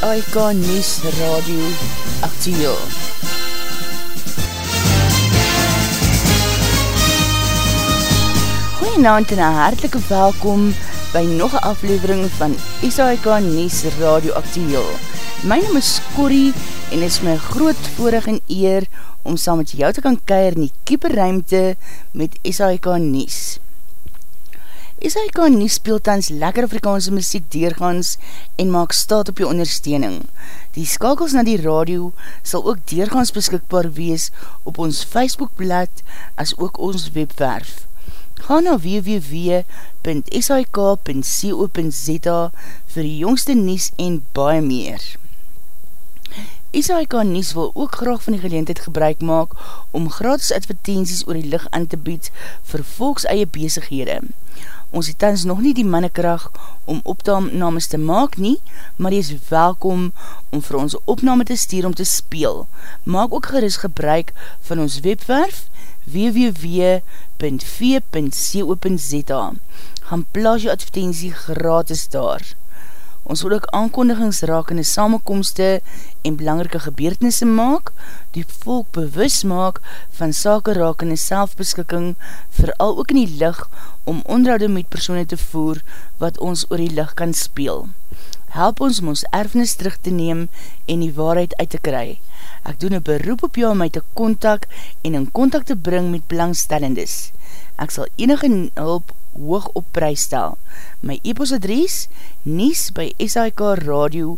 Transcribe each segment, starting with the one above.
SAIK News Radio Actiel. Goeienavond en een hartelike welkom by nog een aflevering van SAIK News Radio Actiel. My naam is Corrie en is my groot voorig en eer om saam met jou te kan keir in die kieperruimte met SAIK News. SAIK Nies speel tans lekker Afrikaanse muziek deurgaans en maak staat op jou ondersteuning. Die skakels na die radio sal ook deurgaans beskikbaar wees op ons Facebookblad as ook ons webwerf. Ga na www.sik.co.za vir die jongste nies en baie meer. SAIK Nies wil ook graag van die geleentheid gebruik maak om gratis advertenties oor die licht aan te bied vir volks eie bezighede. Ons het tans nog nie die mannekracht om opnames te maak nie, maar die is welkom om vir ons opname te stuur om te speel. Maak ook gerust gebruik van ons webwerf www.v.co.za Gaan plaas jou advertentie gratis daar. Ons wil ook aankondigings raak in die samenkomste en belangrike gebeurtenisse maak, die volk bewus maak van sake raak in die selfbeskikking, vooral ook in die licht om onderhouden met persoene te voer wat ons oor die licht kan speel. Help ons om ons erfenis terug te neem en die waarheid uit te kry. Ek doen een beroep op jou om my te kontak en in kontak te bring met belangstellendes. Ek sal enige hulp hoog op prijs stel. My e-post adres nies by sikradio.com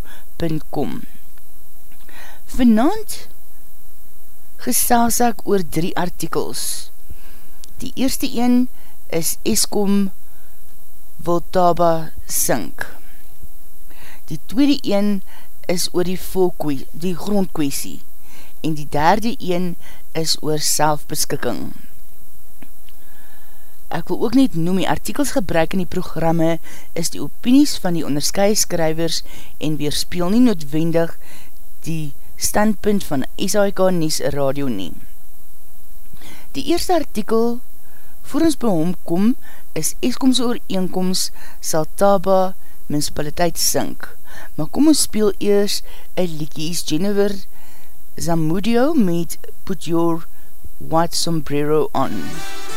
Vanavond gesels ek oor drie artikels. Die eerste een is Eskom Voltaba Sink. Die tweede een is oor die, die grondkwestie en die derde een is oor selfbeskikking. Ek wil ook net noem die artikels gebruik in die programme is die opinies van die onderskye skrywers en weerspeel nie noodwendig die standpunt van SAIK Nies Radio nie. Die eerste artikel voor ons by hom kom is Eskomse ooreenkomst sal Taba municipaliteit sink. Maar kom ons speel eers een liekies Jennifer Zamudio met Put Your White Sombrero On. MUZIEK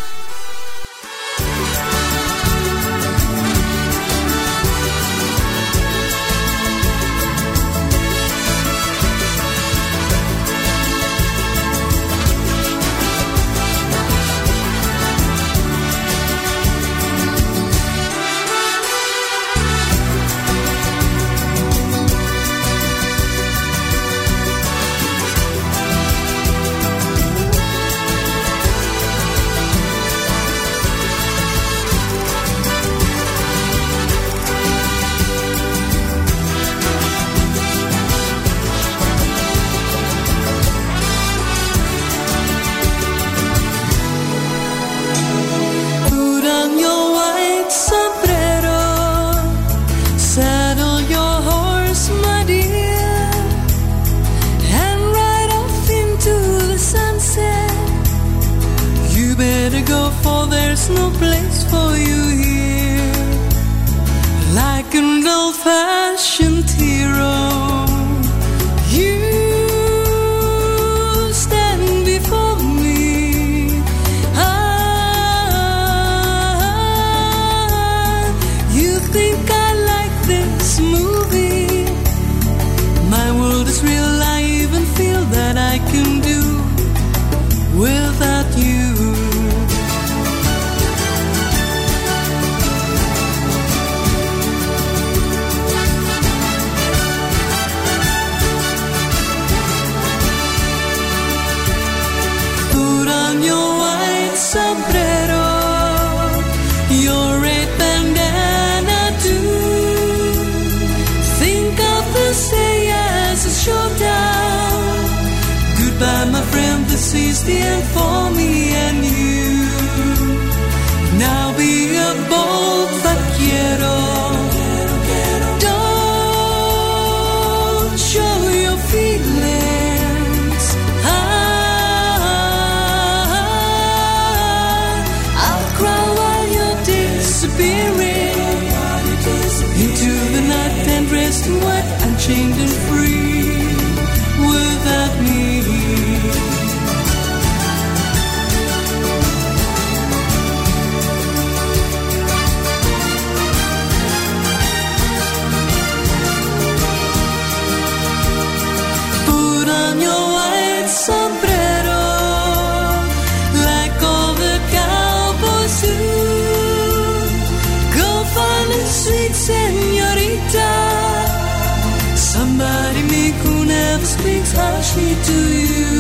touch me to you.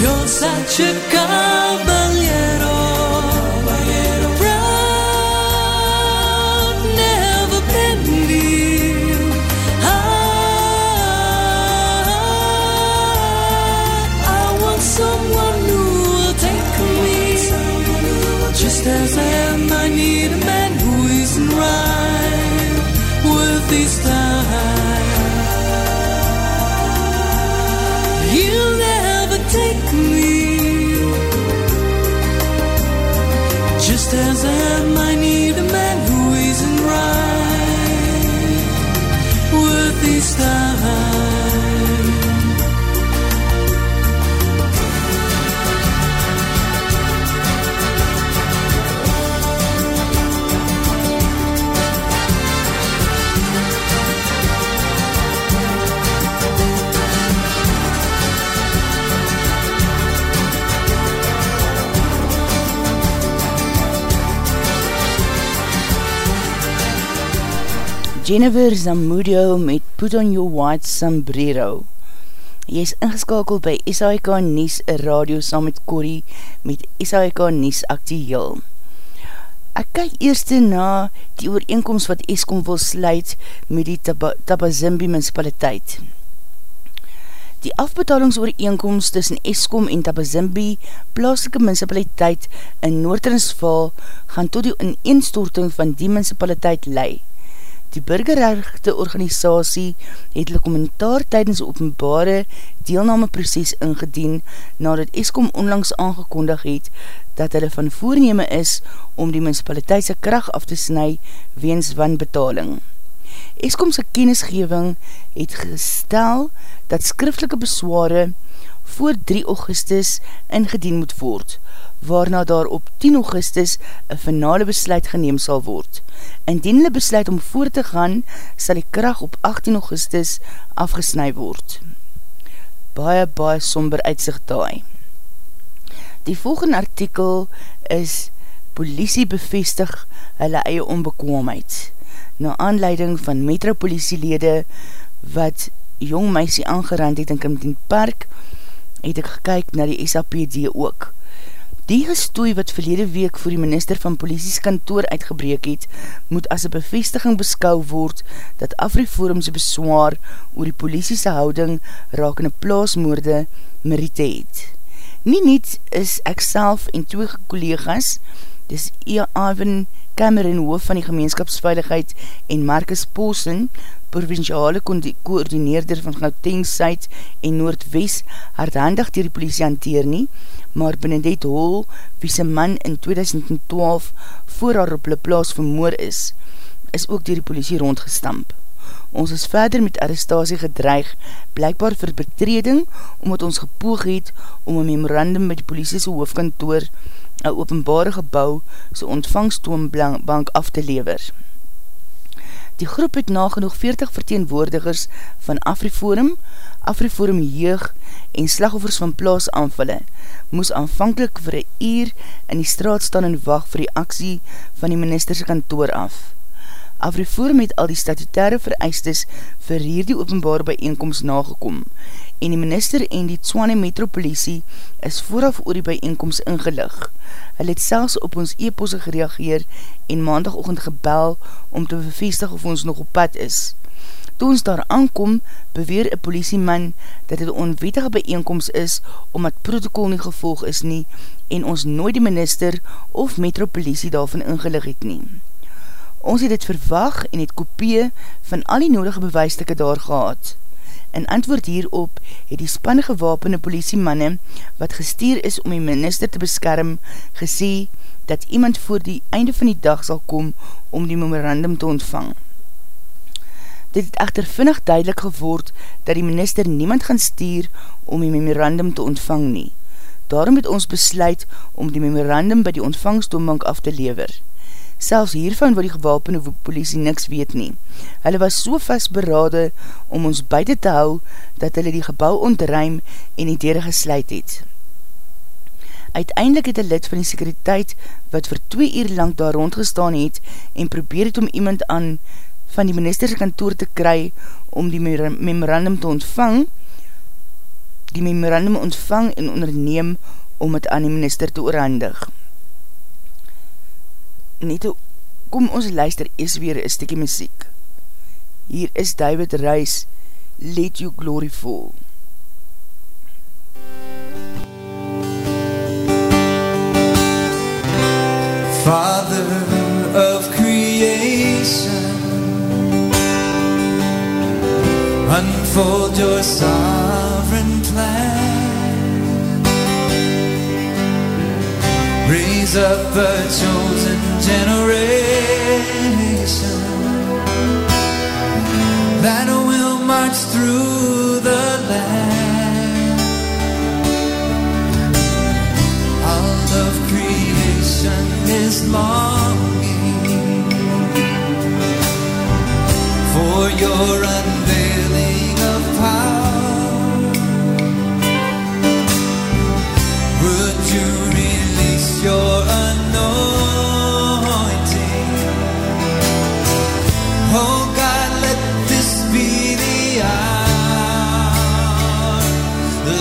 You're such a cover. Jennifer Zamudio met Put on Your White Sombrero. Jy is ingeskakeld by SAIK Nies, radio saam met Corrie, met SAIK Nies Actieheel. Ek kyk eerste na die ooreenkomst wat Eskom wil sluit met die Tabazimbi municipaliteit. Die afbetalingsooreenkomst tussen Eskom en Tabazimbi plaaslike municipaliteit in Noord-Transvaal gaan tot die ineenstorting van die municipaliteit lei. Die burgerrechte organisatie het hulle kommentaar tydens openbare deelname proces ingedien nadat Eskom onlangs aangekondig het dat hulle van voorneme is om die municipaliteitse kracht af te snu weens wanbetaling. Eskomse kennisgeving het gestel dat skriftelike besware voor 3 augustus ingedien moet word, waarna daar op 10 augustus een finale besluit geneem sal word. Indien hulle besluit om voor te gaan, sal die kracht op 18 augustus afgesnui word. Baie, baie somber uitzicht daai. Die volgende artikel is Politie bevestig hulle eie onbekwaamheid. Na aanleiding van metropolitielede wat jong meisie aangerand het in Kimpton Park, het ek gekyk na die SAPD ook. Die gestooi wat verlede week voor die minister van polities kantoor uitgebreek het, moet as een bevestiging beskou word dat Afriforumse beswaar oor die politiese houding raak in een plaasmoorde merite het. Nie niet is ek self en twee collega's, dis Ivan Cameron, hoof van die gemeenskapsveiligheid en Marcus Posen, provinciale koordineerder van Gauteng Suid en Noordwest hardhandig dier die politie hanteer nie, maar Benedette Hall, wie sy man in 2012 voor haar op hulle plaas vermoor is, is ook dier die politie rondgestamp. Ons is verder met arrestatie gedreig, blijkbaar vir betreding, omdat ons gepoog het om een memorandum met die politiese hoofdkantoor, een openbare gebouw, so ontvangstoombank af te lever. Die groep het nagenoeg 40 verteenwoordigers van Afriforum, Afriforum Jeug en slagoffers van plaas aanvulle, moes aanvankelijk vir een uur in die straat staan en wacht vir die aksie van die ministerse kantoor af. Afriforum het al die statutaire vereistes vir hierdie openbare bijeenkomst nagekom en die minister en die Tswane Metropolisie is vooraf oor die bijeenkomst ingelig. Hy het selfs op ons e-posse gereageer en maandagochtend gebel om te bevestig of ons nog op pad is. Toe ons daar aankom, beweer een politieman dat het een onwetige bijeenkomst is omdat protocol nie gevolg is nie en ons nooit die minister of metropolisie daarvan ingelig het nie. Ons het dit verwag en het kopie van al die nodige bewijstukke daar gehad. In antwoord hierop het die span gewapende politiemanne wat gestuur is om die minister te beskerm gesê dat iemand voor die einde van die dag sal kom om die memorandum te ontvang. Dit het echter vinnig duidelik geword dat die minister niemand gaan stuur om die memorandum te ontvang nie. Daarom het ons besluit om die memorandum by die ontvangstoonbank af te lever. Selfs hiervan wil die gewapende politie niks weet nie. Hulle was so vast berade om ons buiten te hou dat hulle die gebouw ontruim en die deur gesluit het. Uiteindelik het een lid van die sekuriteit wat vir twee uur lang daar rondgestaan het en probeer het om iemand aan van die ministerse kantoor te kry om die memorandum te ontvang, die memorandum ontvang en onderneem om het aan die minister te oorhandig. Net kom ons luister ees weer een stikkie muziek. Hier is David Reis, Let You Glory Fall. Father of creation unfold your sovereign Raise up a chosen generation that will march through the land. All of creation is longing for your unveiling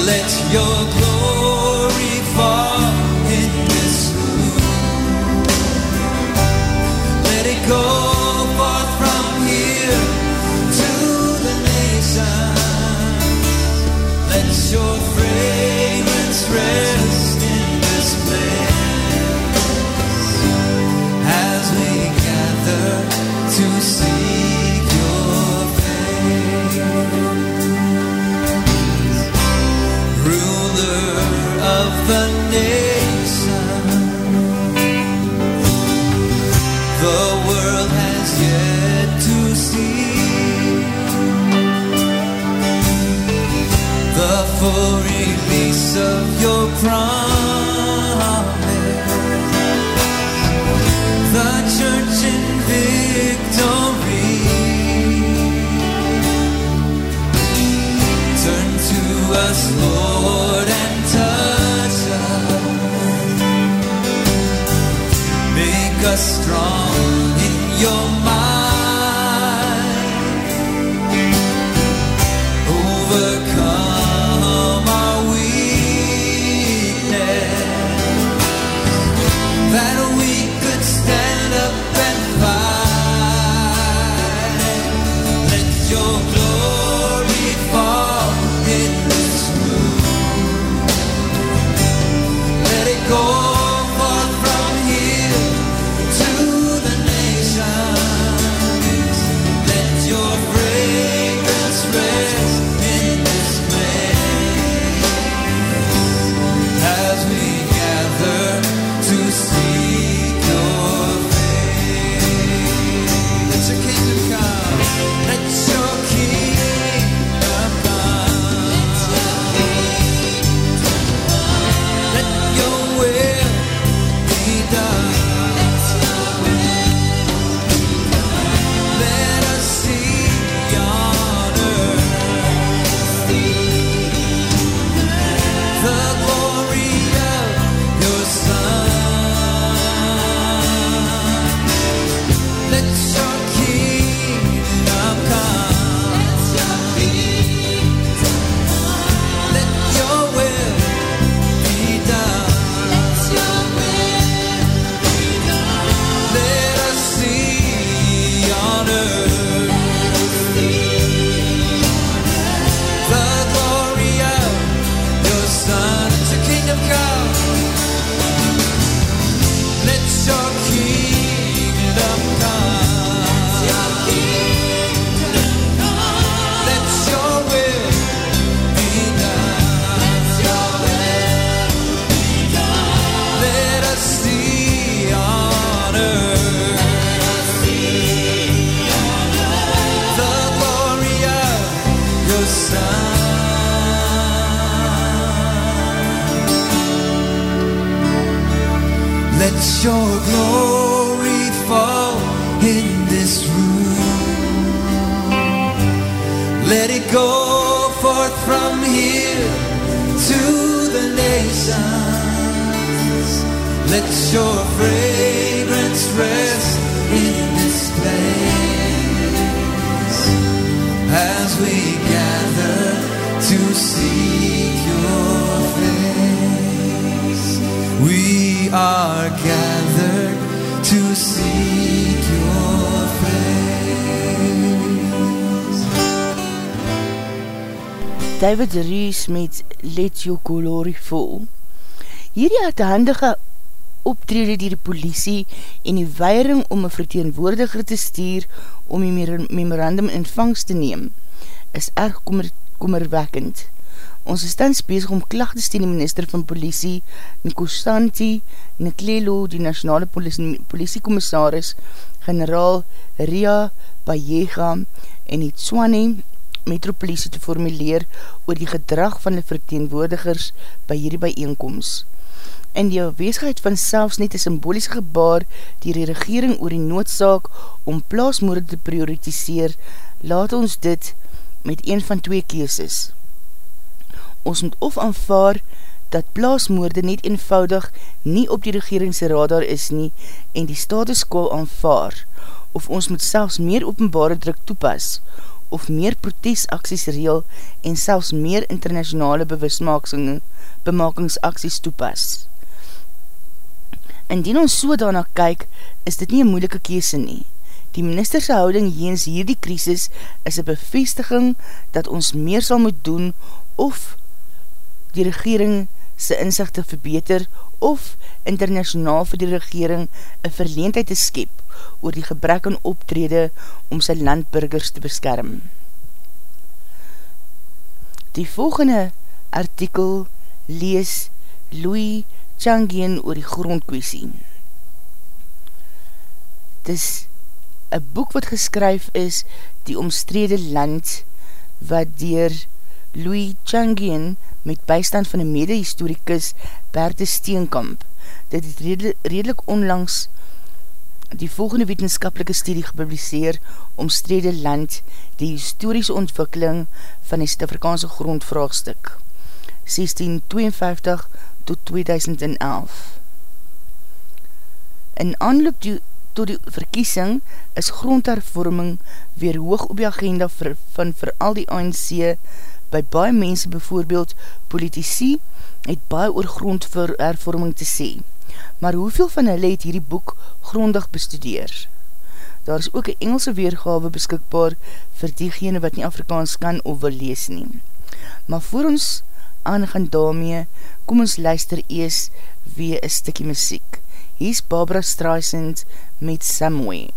Let your glory fall in this room. Let it go forth from here to the nations. Let your fragrance David Rees met Let Your Glory Fall. Hierdie uithandige optrede dier die politie en die weiring om een verteenwoordiger te stuur om die memorandum in vangst te neem, is erg kommer, kommerwekkend. Ons is tans bezig om klacht te die minister van politie, Nikostanti Niklelo, die nationale politiekommissaris, generaal Ria Bayega en die Tswane metropolitie te formuleer oor die gedrag van die verteenwoordigers by hierdie bijeenkomst. In die weesheid van selfs net een symboliese gebaar die die regering oor die noodzaak om plaasmoorde te prioritiseer, laat ons dit met een van twee keeses. Ons moet of aanvaar dat plaasmoorde net eenvoudig nie op die regeringse radar is nie en die status quo aanvaar, of ons moet selfs meer openbare druk toepas, of meer protestaksies reel en selfs meer internationale bemakingsacties toepas. Indien ons so daarna kyk, is dit nie een moeilike kese nie. Die ministerse houding jeens hierdie krisis is een bevestiging dat ons meer sal moet doen of die regering sy inzichte verbeter of internationaal vir die regering een verleendheid te skep oor die gebrek aan optrede om sy landburgers te beskerm. Die volgende artikel lees Louis Changien oor die grondkwestie. Het is een boek wat geskryf is die omstrede land wat dier Louis Changien met bystand van een mede-historikus Berthe Steenkamp dit het redelijk onlangs die volgende wetenskapelike studie gepubliseer om strede land die historische ontwikkeling van die Suid-Afrikaanse grondvraagstuk 1652 tot 2011. In aanloop die, tot die verkiesing is grondhervorming weer hoog op die agenda vir, van vooral die ANC by baie mense, bijvoorbeeld politici, het baie oor grondhervorming te sê maar hoeveel van hulle het hierdie boek grondig bestudeer? Daar is ook een Engelse weergawe beskikbaar vir diegene wat nie Afrikaans kan of wil lees nie. Maar voor ons aangaan daarmee, kom ons luister ees weer een stikkie muziek. Hier is Barbara Streisand met Samway.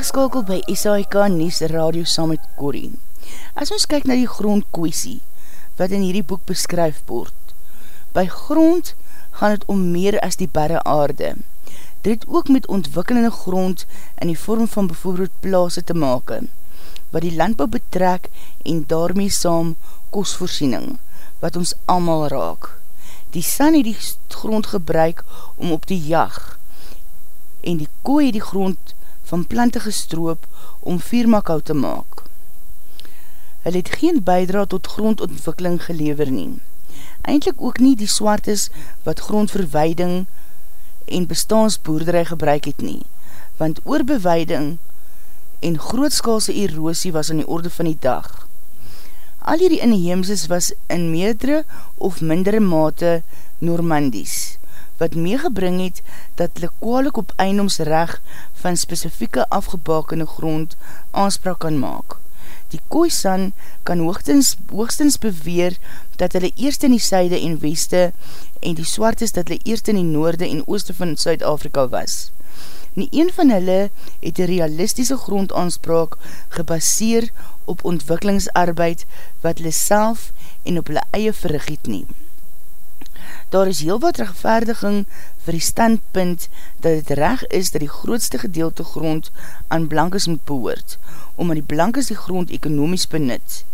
Ingeskakeld by SAIK Nies Radio saam met Corrie. As ons kyk na die grondkwestie, wat in hierdie boek beskryf word, by grond gaan het om meer as die barre aarde. Dit het ook met ontwikkelende grond in die vorm van bijvoorbeeld plaas te maken, wat die landbouw betrek en daarmee saam kostvoorziening, wat ons allemaal raak. Die san het die grond gebruik om op die jag en die kooi het die grond van plante gestroop om viermakhout te maak. Hulle het geen bijdra tot grondontwikkeling gelever nie. Eindelijk ook nie die swartes wat grondverweiding en bestaansboerderij gebruik het nie, want oorbeweiding en grootskaalse erosie was aan die orde van die dag. Al hierdie inheemses was in meerdere of mindere mate Normandies, wat meegebring het dat hulle kwalik op eindomsrecht van spesifieke afgebakende grond aanspraak kan maak. Die Khoisan kan hoogstens, hoogstens beweer dat hulle eerst in die syde en weste en die swart is dat hulle eerst in die noorde en ooste van Suid-Afrika was. Nie een van hulle het een realistische grondaanspraak gebaseer op ontwikkelingsarbeid wat hulle self en op hulle eie verrig het neem. Daar is heel wat rechtvaardiging vir die standpunt dat het reg is dat die grootste gedeelte grond aan blankes moet behoort, omdat die blankes die grond ekonomies benut.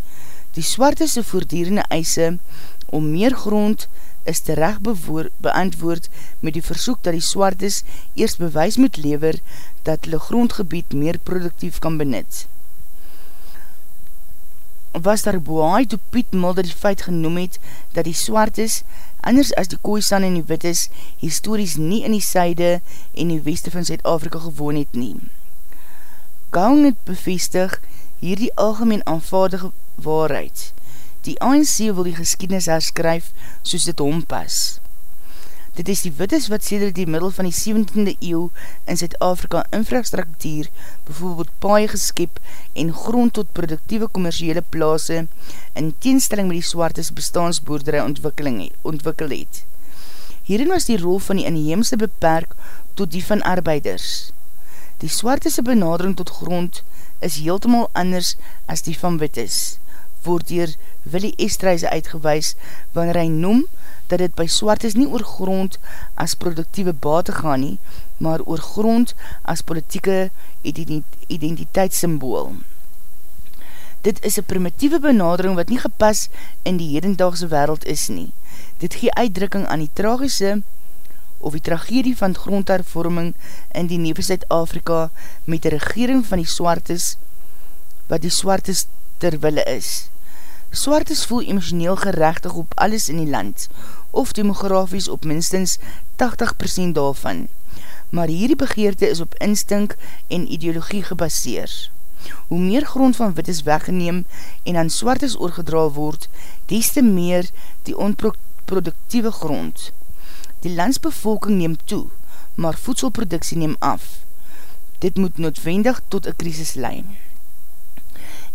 Die swartese voordierende eise om meer grond is terecht beantwoord met die versoek dat die swartes eerst bewys moet lever dat hulle grondgebied meer productief kan benut. Was daar boaai toe Piet Mulder die feit genoem het dat die swartes, anders as die kooisan en die wittes, histories nie in die syde en die weste van Zuid-Afrika gewoon het nie. Kaung het bevestig hier die algemeen aanvaardige waarheid, Die ANC wil die geskiednis herskryf soos dit hompas. Dit is die wittes wat sêder die middel van die 17e eeuw in Zuid-Afrika infrastruktuur, bijvoorbeeld paie geskip en grond tot productieve commerciele plaas in teenstelling met die swartes bestaansboerderij ontwikkel het. Hierin was die rol van die inheemse beperk tot die van arbeiders. Die swartese benadering tot grond is heeltemal anders as die van wittes word dier Willie Estreise uitgewys wanneer hy noem dat dit by Swartes nie oor grond as productieve bate gaan nie, maar oor grond as politieke identiteitssymbool. Dit is een primitieve benadering wat nie gepas in die hedendaagse wereld is nie. Dit gee uitdrukking aan die tragische of die tragedie van grondhervorming in die Newe Zuid-Afrika met die regering van die Swartes wat die Swartes terwille is. Swartes voel emotioneel gerechtig op alles in die land, of demografies op minstens 80% daarvan. Maar hierdie begeerte is op instink en ideologie gebaseer. Hoe meer grond van wit is weggeneem en aan swartes oorgedra word, des te meer die onproductieve grond. Die landsbevolking neem toe, maar voedselproduksie neem af. Dit moet noodwendig tot een krisis leid.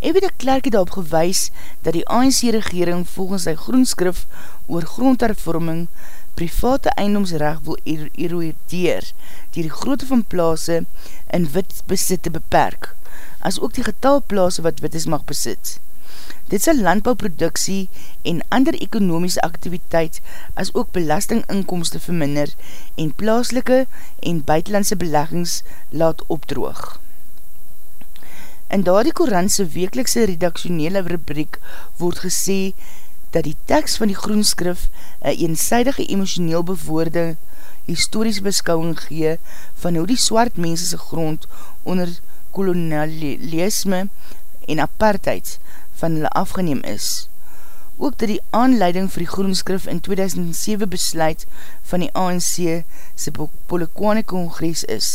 Ewe de Klerk het daarop gewys dat die ANC-regering volgens sy groenskrif oor grondhervorming private eindomsrecht wil erodeer dier die grootte van plaas in wit besit te beperk, as ook die getal plaas wat wit is mag besit. Dit sal landbouwproduksie en ander ekonomiese activiteit as ook belastinginkomste verminder en plaaslike en buitenlandse beleggings laat opdroog. In daar die Koranse wekelikse redaktionele rubriek word gesê dat die tekst van die groenskrif een eenzijdige emotioneel bewoorde historische beskouwing gee van hoe die swart mensese grond onder kolonialisme en apartheid van hulle afgeneem is. Ook dat die aanleiding vir die groenskrif in 2007 besluit van die ANC sy Polokwane Kongres is,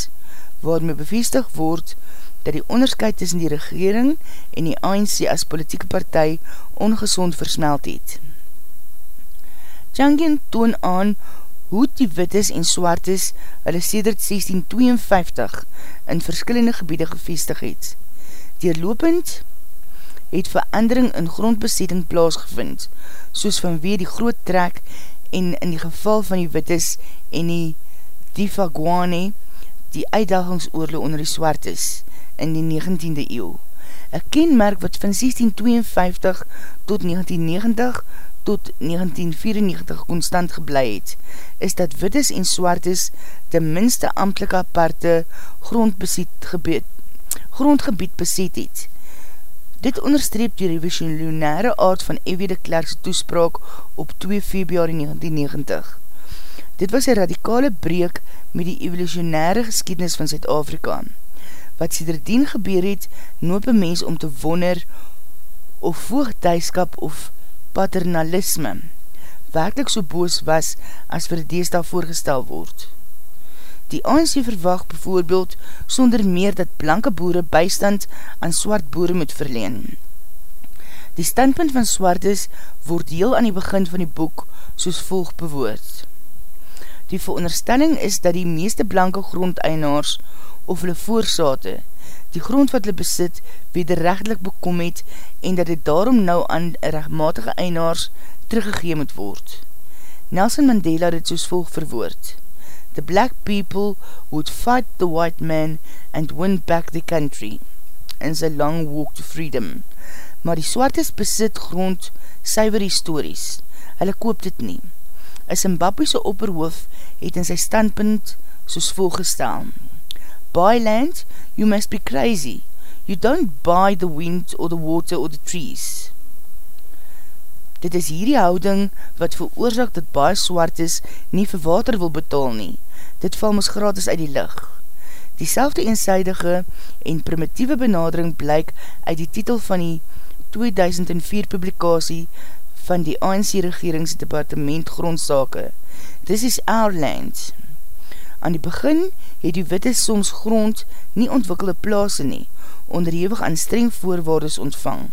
waarmee bevestig word dat die onderscheid tussen die regering en die ANC as politieke partij ongezond versmeld het. Changian toon aan hoe die wittes en swartes hulle sedert 1652 in verskillende gebiede gevestig het. Deerlopend het verandering in grondbesetting plaasgevind, soos vanweer die groot trek en in die geval van die wittes en die Difaguane die uitdagingsoorle onder die swartes in die 19e eeuw. Een kenmerk wat van 1652 tot 1990 tot 1994 constant geblei het, is dat wittes en swartes de minste amtelike aparte grondgebied, beset het. Dit onderstreep die revisionaire aard van Ewe de Klerkse toespraak op 2 februari 1990. Dit was een radikale breek met die evolutionaire geskiednis van Zuid-Afrika. Wat siederdien gebeur het, noop een mens om te wonder of voogdijskap of paternalisme werkelijk so boos was as vir die deestal voorgestel word. Die ANC verwacht bijvoorbeeld sonder meer dat blanke boere bystand aan swart boere moet verleen. Die standpunt van swartes word heel aan die begin van die boek soos volg bewoord. Die veronderstelling is dat die meeste blanke grondeinaars of hulle voorsate die grond wat hulle besit wederrechtelik bekom het en dat dit daarom nou aan rechtmatige einaars teruggegeen moet word. Nelson Mandela het soos volg verwoord. The black people would fight the white man and win back the country in sy long walk to freedom. Maar die swartes besit grond syver histories. Hulle koop dit nie. Een Zimbabwese opperhoof het in sy standpunt soos volgestel. Buy land, you must be crazy. You don't buy the wind or the water or the trees. Dit is hierdie houding wat veroorzaak dat baie swart is nie vir water wil betaal nie. Dit val ons gratis uit die licht. Diezelfde eenzijdige en primitieve benadering blyk uit die titel van die 2004 publikasie van die ANC regeringsdepartement grondsake. This is our land. Aan die begin het die witte soms grond nie ontwikkelde plaas nie, onderhewig aan streng voorwaardes ontvang.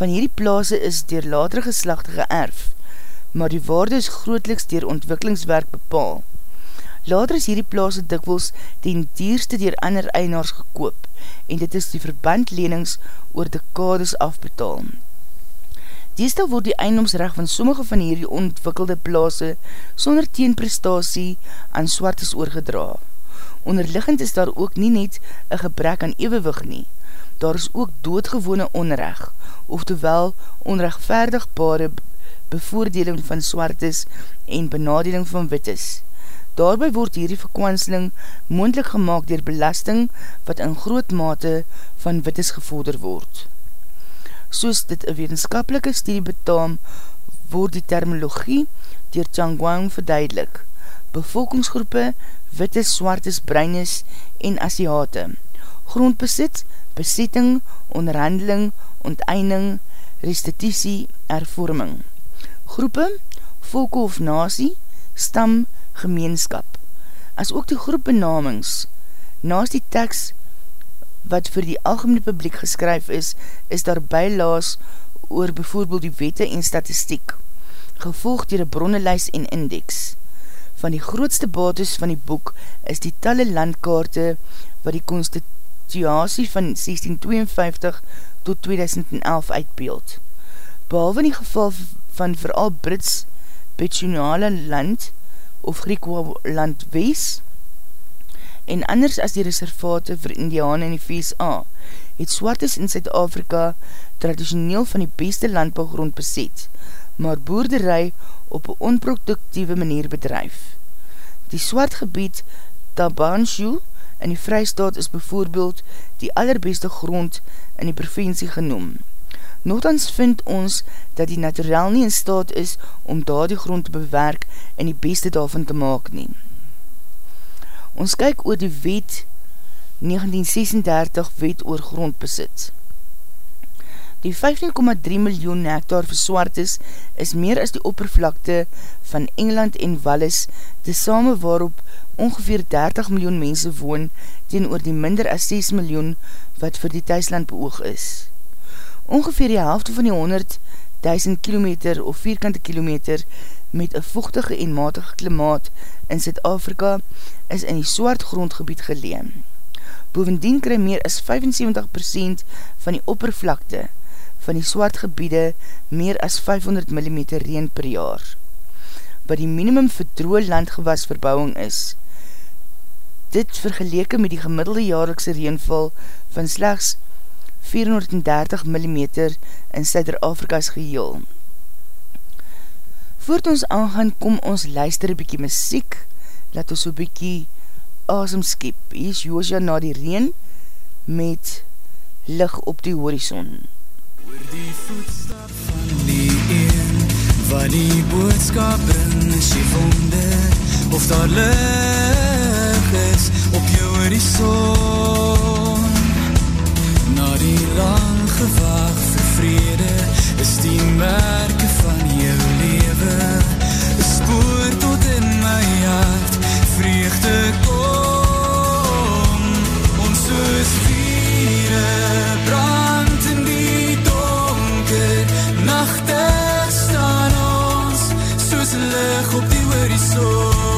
Van hierdie plaas is dier latere geslachte geërf, maar die waarde is grootliks dier ontwikkelingswerk bepaal. Later is hierdie plaas dikwels ten dierste dier ander einaars gekoop en dit is die verbandlenings oor dekades afbetaal. Deestal word die eindomsrecht van sommige van hierdie ontwikkelde plaase sonder teenprestatie aan swartes oorgedra. Onderliggend is daar ook nie net een gebrek aan evenwig nie. Daar is ook doodgewone onrecht, oftewel onrechtvaardigbare bevoordeling van swartes en benadeling van wittes. Daarby word hierdie verkwansling moendlik gemaakt dier belasting wat in groot mate van wittes gevorder word soos dit een wetenskapelike studie betaam, word die terminologie dier Changwang verduidelik. Bevolkingsgroepe, witte, swartes, breines en Asiate. Grondbesit, besetting, onderhandeling, onteinding, restitutie, ervorming. Groepe, volke of nasie, stam, gemeenskap. As ook die groepbenamings, naast die tekst wat vir die algemene publiek geskryf is, is daar bylaas oor bijvoorbeeld die wette en statistiek, gevolg dier een bronnenlijs en index. Van die grootste bates van die boek is die talle landkaarte wat die constituatie van 1652 tot 2011 uitbeeld. Behalve in die geval van vooral Brits Petsionale land of Griekwaland Wees, en anders as die reservate vir Indiane in die VSA, het Swartes in Zuid-Afrika traditioneel van die beste landbouwgrond beset, maar boerderij op een onproductieve manier bedrijf. Die Swart gebied Tabanshu in die Vrijstaat is bijvoorbeeld die allerbeste grond in die provincie genoem. Nogthans vind ons dat die naturel nie in staat is om daar die grond te bewerk en die beste daarvan te maak neem. Ons kyk oor die wet 1936 wet oor grondbesit. Die 15,3 miljoen hectare verswaartes is meer as die oppervlakte van Engeland en Wallis, te same waarop ongeveer 30 miljoen mense woon, teen oor die minder as 6 miljoen wat vir die thuisland beoog is. Ongeveer die helfte van die 100.000 kilometer of vierkante kilometer met een vochtige en matige klimaat in Zuid-Afrika is in die swart grondgebied geleem. Bovendien kry meer as 75% van die oppervlakte van die swart gebiede meer as 500 mm reen per jaar. Wat die minimum verdroe landgewas verbouwing is, dit vergeleke met die gemiddelde jaarlikse reenval van slechts 430 mm in Suider-Afrika's geheel. Voort ons aangaan, kom ons luister een bykie muziek, laat ons so bykie asem skep. Hier is Joosja na die reen met lig op die horizon. Oor die voetstap van die een, wat die boodskap bring, is jy wonder, of daar lig is op jou horizon. Na die lang gewaag vir vrede, is die merke spoor tot in my hart, vreugde kom, ons soos viere brand in die donker, nachte staan ons, soos lig op die horizon.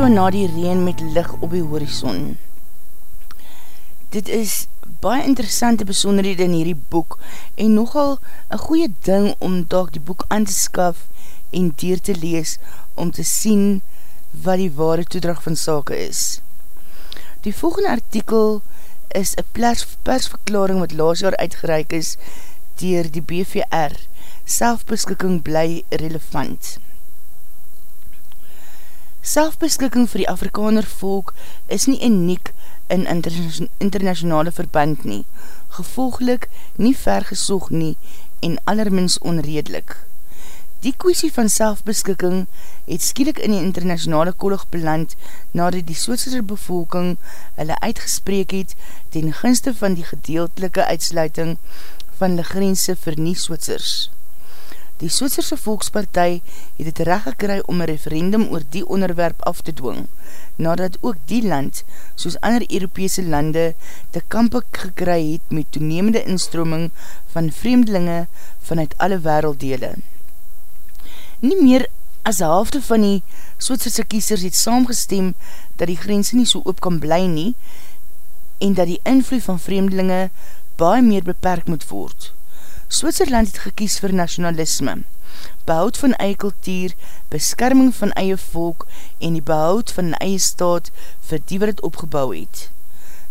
Joshua na die reen met lig op die horizon. Dit is baie interessante besonderhede in hierdie boek en nogal een goeie ding om daak die boek aan te skaf en dier te lees om te sien wat die ware toedrag van sake is. Die volgende artikel is een pers, persverklaring wat laas jaar uitgereik is dier die BVR. Selfbeskikking bly relevant. Selfbeskikking vir die Afrikaner volk is nie uniek in interna internationale verband nie, gevolglik nie vergesog nie en allermins onredelik. Die kwestie van selfbeskikking het skielik in die internationale kollig beland nadat die Switserse bevolking hulle uitgespreek het ten gunste van die gedeeltelike uitsluiting van die grense vir nie Switsers. Die Switserse Volkspartij het het recht gekry om een referendum oor die onderwerp af te dwing, nadat ook die land, soos ander Europese lande, te kampe gekry het met toenemende instroming van vreemdelinge vanuit alle werelddele. Nie meer as die halfte van die Switserse kiesers het saamgestem dat die grense nie so oop kan bly nie en dat die invloed van vreemdelinge baie meer beperk moet word. Switserland het gekies vir nationalisme, behoud van eie kultuur, beskerming van eie volk en die behoud van eie staat vir die wat het opgebouw het.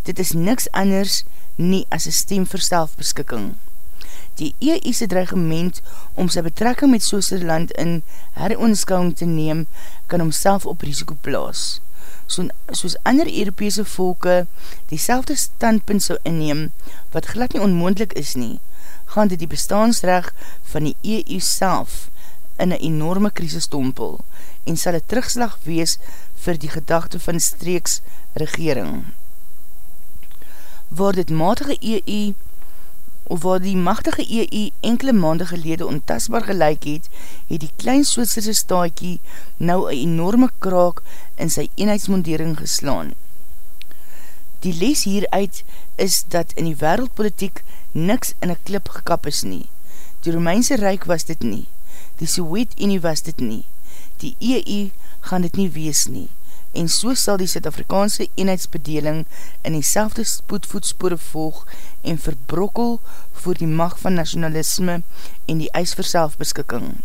Dit is niks anders nie as een stem vir selfbeskikking. Die EU's dreigement om sy betrekking met Switserland in heronskouwing te neem, kan homself op risiko plaas. So, soos ander Europese volke die selfde standpunt sou inneem, wat glad nie onmoendlik is nie, gaan dit die bestaansrecht van die EU self in een enorme krisistompel en sal een terugslag wees vir die gedachte van streeks regering. Waar dit matige EU of waar die machtige EU enkele maande gelede ontasbaar gelijk het, het die klein Switserse staakie nou een enorme kraak in sy eenheidsmondering geslaan. Die les hieruit is dat in die wereldpolitiek niks in een klip gekap is nie. Die Romeinse Rijk was dit nie. Die Sowjet-Unie was dit nie. Die EU gaan dit nie wees nie. En so sal die Suid-Afrikaanse eenheidsbedeling in die selfde spoedvoetspore volg en verbrokkel voor die macht van nationalisme en die eis vir selfbeskikking.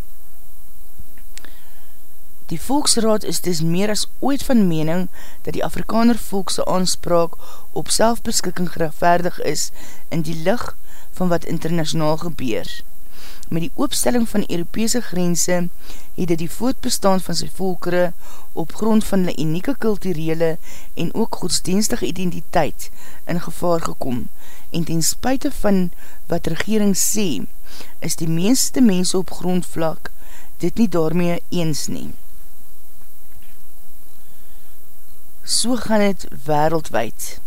Die Volksraad is dus meer as ooit van mening dat die Afrikaner volkse aanspraak op selfbeskikking gerechtvaardig is in die licht van wat internationaal gebeur. Met die oopstelling van Europese grense het dit die voortbestaan van sy volkere op grond van die unieke kulturele en ook godsdienstige identiteit in gevaar gekom en ten spuite van wat regering sê, is die meeste mense op grondvlak dit nie daarmee eens neem. So gaan het wereldwijd.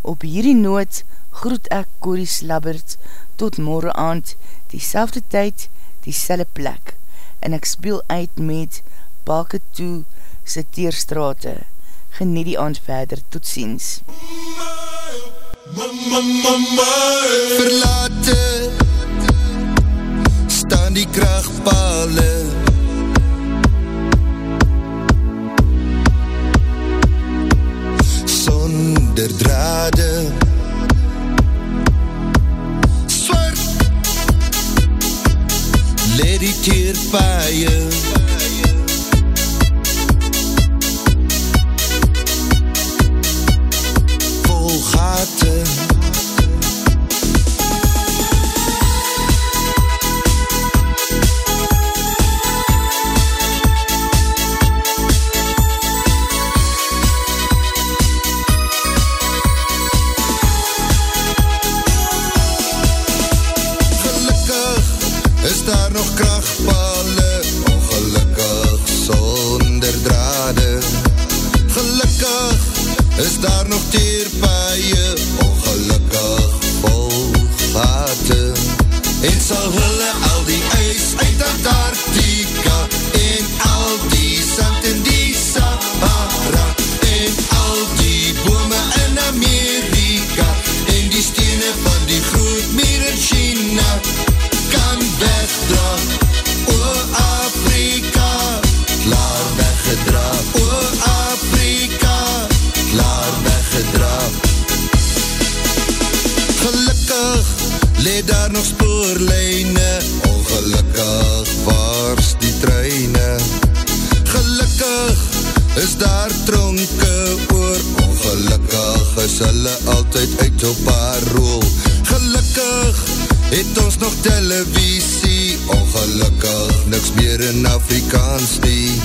Op hierdie noot groet ek Corrie Slabbert tot morgen aand, die selfde tyd, die selle plek, en ek speel uit met Balke Toe sy teerstrate. Genie die aand verder, tot ziens. Verlate altyd uit op parool. Gelukkig het ons nog televisie. Ongelukkig niks meer in Afrikaans nie.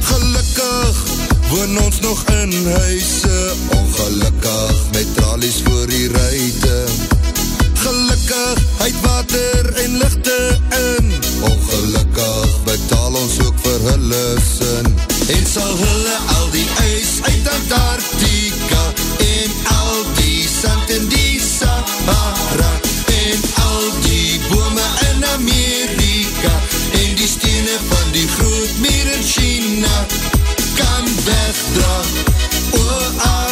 Gelukkig woon ons nog in huise. Ongelukkig met tralies voor die ruite Gelukkig uit water en lichte in. Ongelukkig betaal ons ook vir hulle sin. En sal hulle al die ijs uit Antarktika En al die Duitsland en die Sahara En al die bome in Amerika. En die stene van die groot meer in China Kan wegdra, o oh,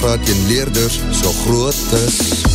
graad en leerders so groot is